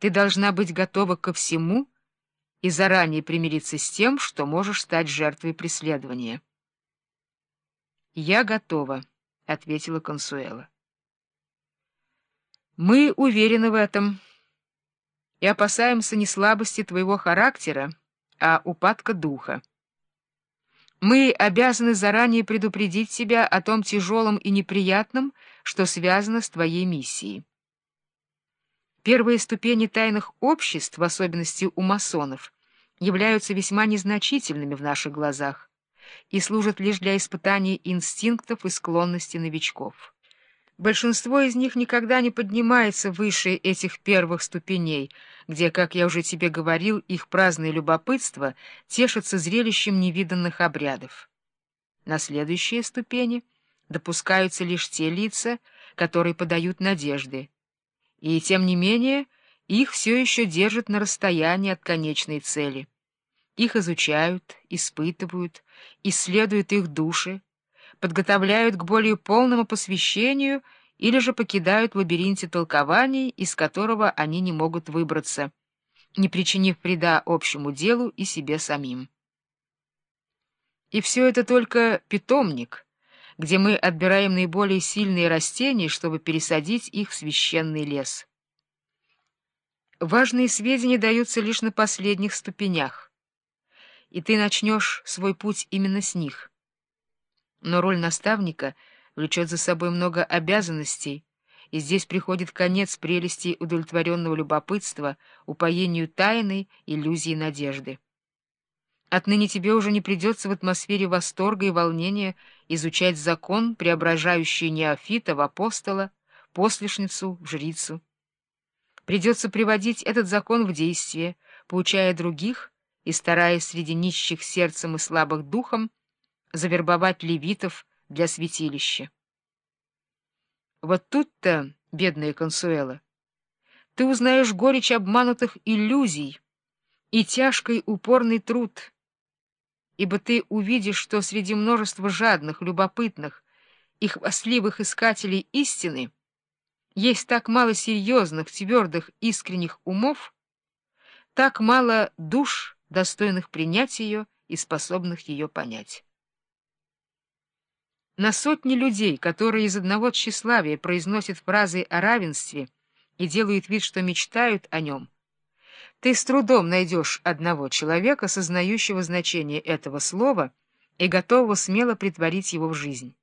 Ты должна быть готова ко всему и заранее примириться с тем, что можешь стать жертвой преследования. «Я готова», — ответила Консуэла. «Мы уверены в этом и опасаемся не слабости твоего характера, а упадка духа. Мы обязаны заранее предупредить тебя о том тяжелом и неприятном, что связано с твоей миссией. Первые ступени тайных обществ, в особенности у масонов, являются весьма незначительными в наших глазах и служат лишь для испытания инстинктов и склонностей новичков. Большинство из них никогда не поднимается выше этих первых ступеней, где, как я уже тебе говорил, их праздное любопытство тешится зрелищем невиданных обрядов. На следующие ступени допускаются лишь те лица, которые подают надежды, и, тем не менее, их все еще держат на расстоянии от конечной цели. Их изучают, испытывают, исследуют их души, подготовляют к более полному посвящению или же покидают в лабиринте толкований, из которого они не могут выбраться, не причинив вреда общему делу и себе самим. И все это только питомник — где мы отбираем наиболее сильные растения, чтобы пересадить их в священный лес. Важные сведения даются лишь на последних ступенях, и ты начнешь свой путь именно с них. Но роль наставника влечет за собой много обязанностей, и здесь приходит конец прелести удовлетворенного любопытства, упоению тайны, иллюзии надежды. Отныне тебе уже не придется в атмосфере восторга и волнения изучать закон, преображающий неофита в апостола, послушницу в жрицу. Придется приводить этот закон в действие, поучая других и стараясь среди нищих сердцем и слабых духом завербовать левитов для святилища. Вот тут-то, бедная Консуэла, ты узнаешь горечь обманутых иллюзий и тяжкий упорный труд — ибо ты увидишь, что среди множества жадных, любопытных и хвастливых искателей истины есть так мало серьезных, твердых, искренних умов, так мало душ, достойных принять ее и способных ее понять. На сотни людей, которые из одного тщеславия произносят фразы о равенстве и делают вид, что мечтают о нем, ты с трудом найдешь одного человека, сознающего значение этого слова и готового смело притворить его в жизнь.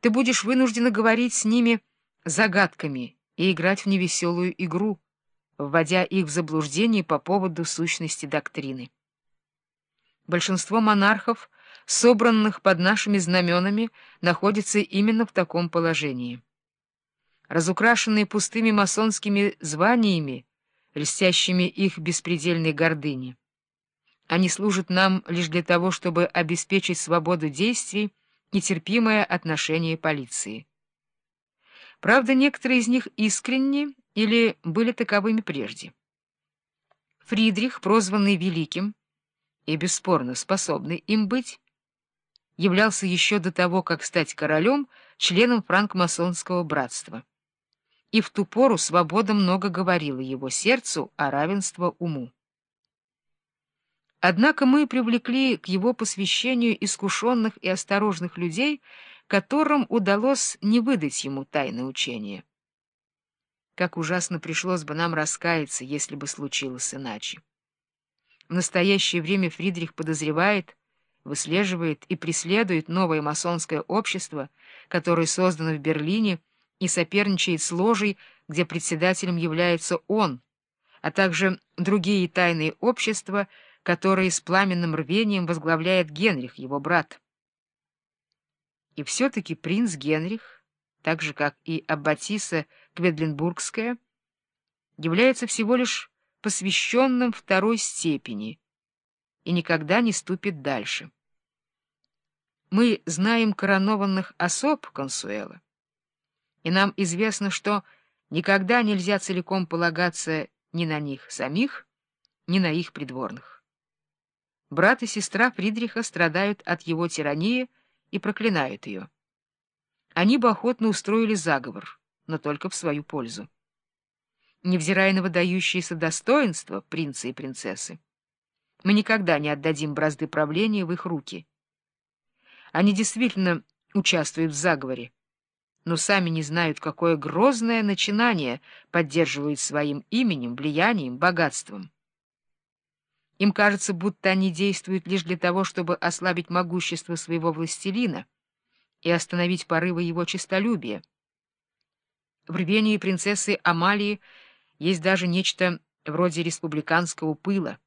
Ты будешь вынуждена говорить с ними загадками и играть в невеселую игру, вводя их в заблуждение по поводу сущности доктрины. Большинство монархов, собранных под нашими знаменами, находится именно в таком положении. Разукрашенные пустыми масонскими званиями, льстящими их беспредельной гордыне. Они служат нам лишь для того, чтобы обеспечить свободу действий и терпимое отношение полиции. Правда, некоторые из них искренни или были таковыми прежде. Фридрих, прозванный Великим, и бесспорно способный им быть, являлся еще до того, как стать королем, членом франкмасонского братства и в ту пору свобода много говорила его сердцу, а равенство — уму. Однако мы привлекли к его посвящению искушенных и осторожных людей, которым удалось не выдать ему тайны учения. Как ужасно пришлось бы нам раскаяться, если бы случилось иначе. В настоящее время Фридрих подозревает, выслеживает и преследует новое масонское общество, которое создано в Берлине и соперничает с ложей, где председателем является он, а также другие тайные общества, которые с пламенным рвением возглавляет Генрих, его брат. И все-таки принц Генрих, так же как и Аббатиса Кведленбургская, является всего лишь посвященным второй степени и никогда не ступит дальше. Мы знаем коронованных особ Консуэла, и нам известно, что никогда нельзя целиком полагаться ни на них самих, ни на их придворных. Брат и сестра Фридриха страдают от его тирании и проклинают ее. Они бы охотно устроили заговор, но только в свою пользу. невзирая на выдающиеся достоинства принца и принцессы. Мы никогда не отдадим бразды правления в их руки. Они действительно участвуют в заговоре, но сами не знают, какое грозное начинание поддерживают своим именем, влиянием, богатством. Им кажется, будто они действуют лишь для того, чтобы ослабить могущество своего властелина и остановить порывы его честолюбия. В рвении принцессы Амалии есть даже нечто вроде республиканского пыла.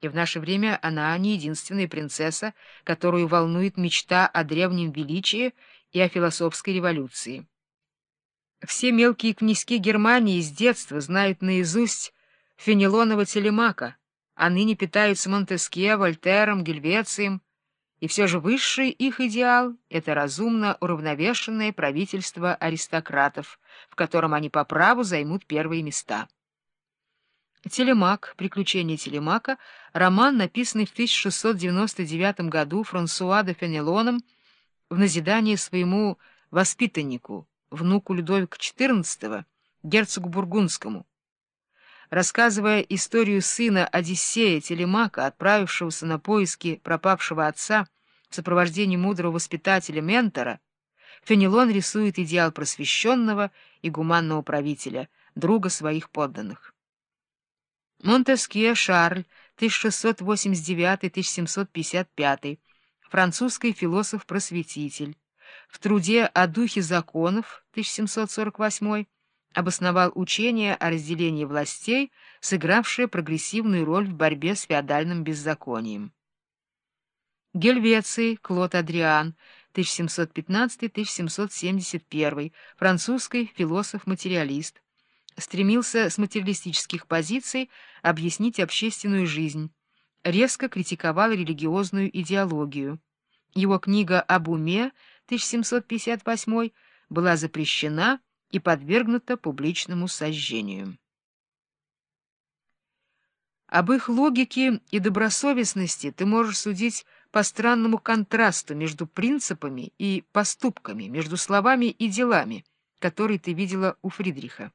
И в наше время она не единственная принцесса, которую волнует мечта о древнем величии и о философской революции. Все мелкие князьки Германии с детства знают наизусть Фенелонова телемака, а ныне питаются Монтескье, Вольтером, Гельвецием, и все же высший их идеал — это разумно уравновешенное правительство аристократов, в котором они по праву займут первые места. «Телемак. Приключения Телемака» — роман, написанный в 1699 году Франсуа де Фенелоном в назидание своему воспитаннику, внуку Людовика XIV, герцогу Бургундскому, рассказывая историю сына Одиссея Телемака, отправившегося на поиски пропавшего отца в сопровождении мудрого воспитателя-ментора, Фенелон рисует идеал просвещенного и гуманного правителя, друга своих подданных. Монтескье Шарль, 1689-1755, французский философ-просветитель, в труде о духе законов, 1748 обосновал учение о разделении властей, сыгравшее прогрессивную роль в борьбе с феодальным беззаконием. Гельвеций Клод Адриан, 1715-1771, французский философ-материалист, стремился с материалистических позиций объяснить общественную жизнь, резко критиковал религиозную идеологию. Его книга «Об уме» 1758 была запрещена и подвергнута публичному сожжению. Об их логике и добросовестности ты можешь судить по странному контрасту между принципами и поступками, между словами и делами, которые ты видела у Фридриха.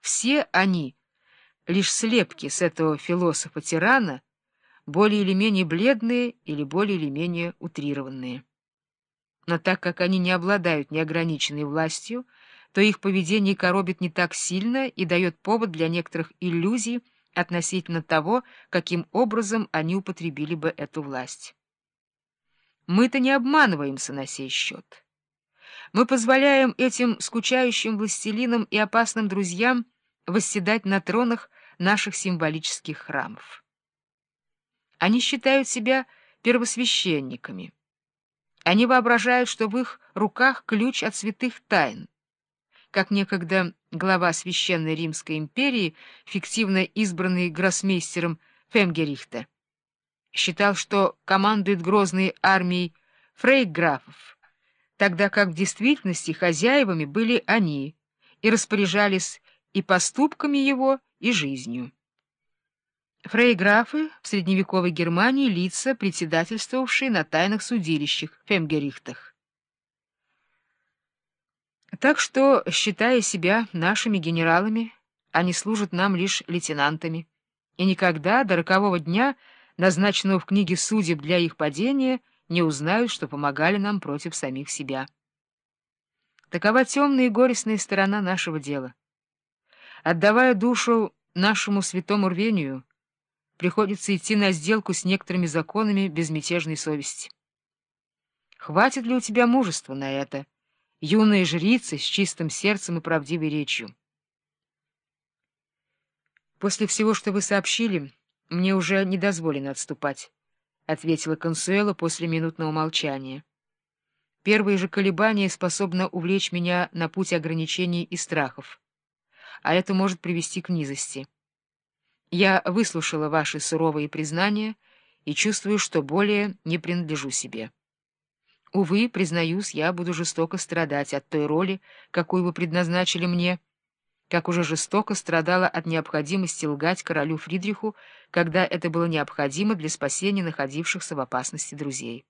Все они — лишь слепки с этого философа-тирана, более или менее бледные или более или менее утрированные. Но так как они не обладают неограниченной властью, то их поведение коробит не так сильно и дает повод для некоторых иллюзий относительно того, каким образом они употребили бы эту власть. Мы-то не обманываемся на сей счет. Мы позволяем этим скучающим властелинам и опасным друзьям восседать на тронах наших символических храмов. Они считают себя первосвященниками. Они воображают, что в их руках ключ от святых тайн. Как некогда глава Священной Римской империи, фиктивно избранный гроссмейстером Фемгерихта, считал, что командует грозной армией фрейграфов, тогда как в действительности хозяевами были они и распоряжались и поступками его, и жизнью. Фрейграфы в средневековой Германии лица, председательствовавшие на тайных судилищах, фемгерихтах. Так что, считая себя нашими генералами, они служат нам лишь лейтенантами, и никогда до рокового дня, назначенного в книге судеб для их падения, не узнают, что помогали нам против самих себя. Такова темная и горестная сторона нашего дела. Отдавая душу нашему святому рвению, приходится идти на сделку с некоторыми законами безмятежной совести. Хватит ли у тебя мужества на это, юная жрица с чистым сердцем и правдивой речью? После всего, что вы сообщили, мне уже не дозволено отступать, — ответила Консуэла после минутного молчания. Первые же колебания способны увлечь меня на путь ограничений и страхов, а это может привести к низости. Я выслушала ваши суровые признания и чувствую, что более не принадлежу себе. Увы, признаюсь, я буду жестоко страдать от той роли, какую вы предназначили мне, как уже жестоко страдала от необходимости лгать королю Фридриху, когда это было необходимо для спасения находившихся в опасности друзей.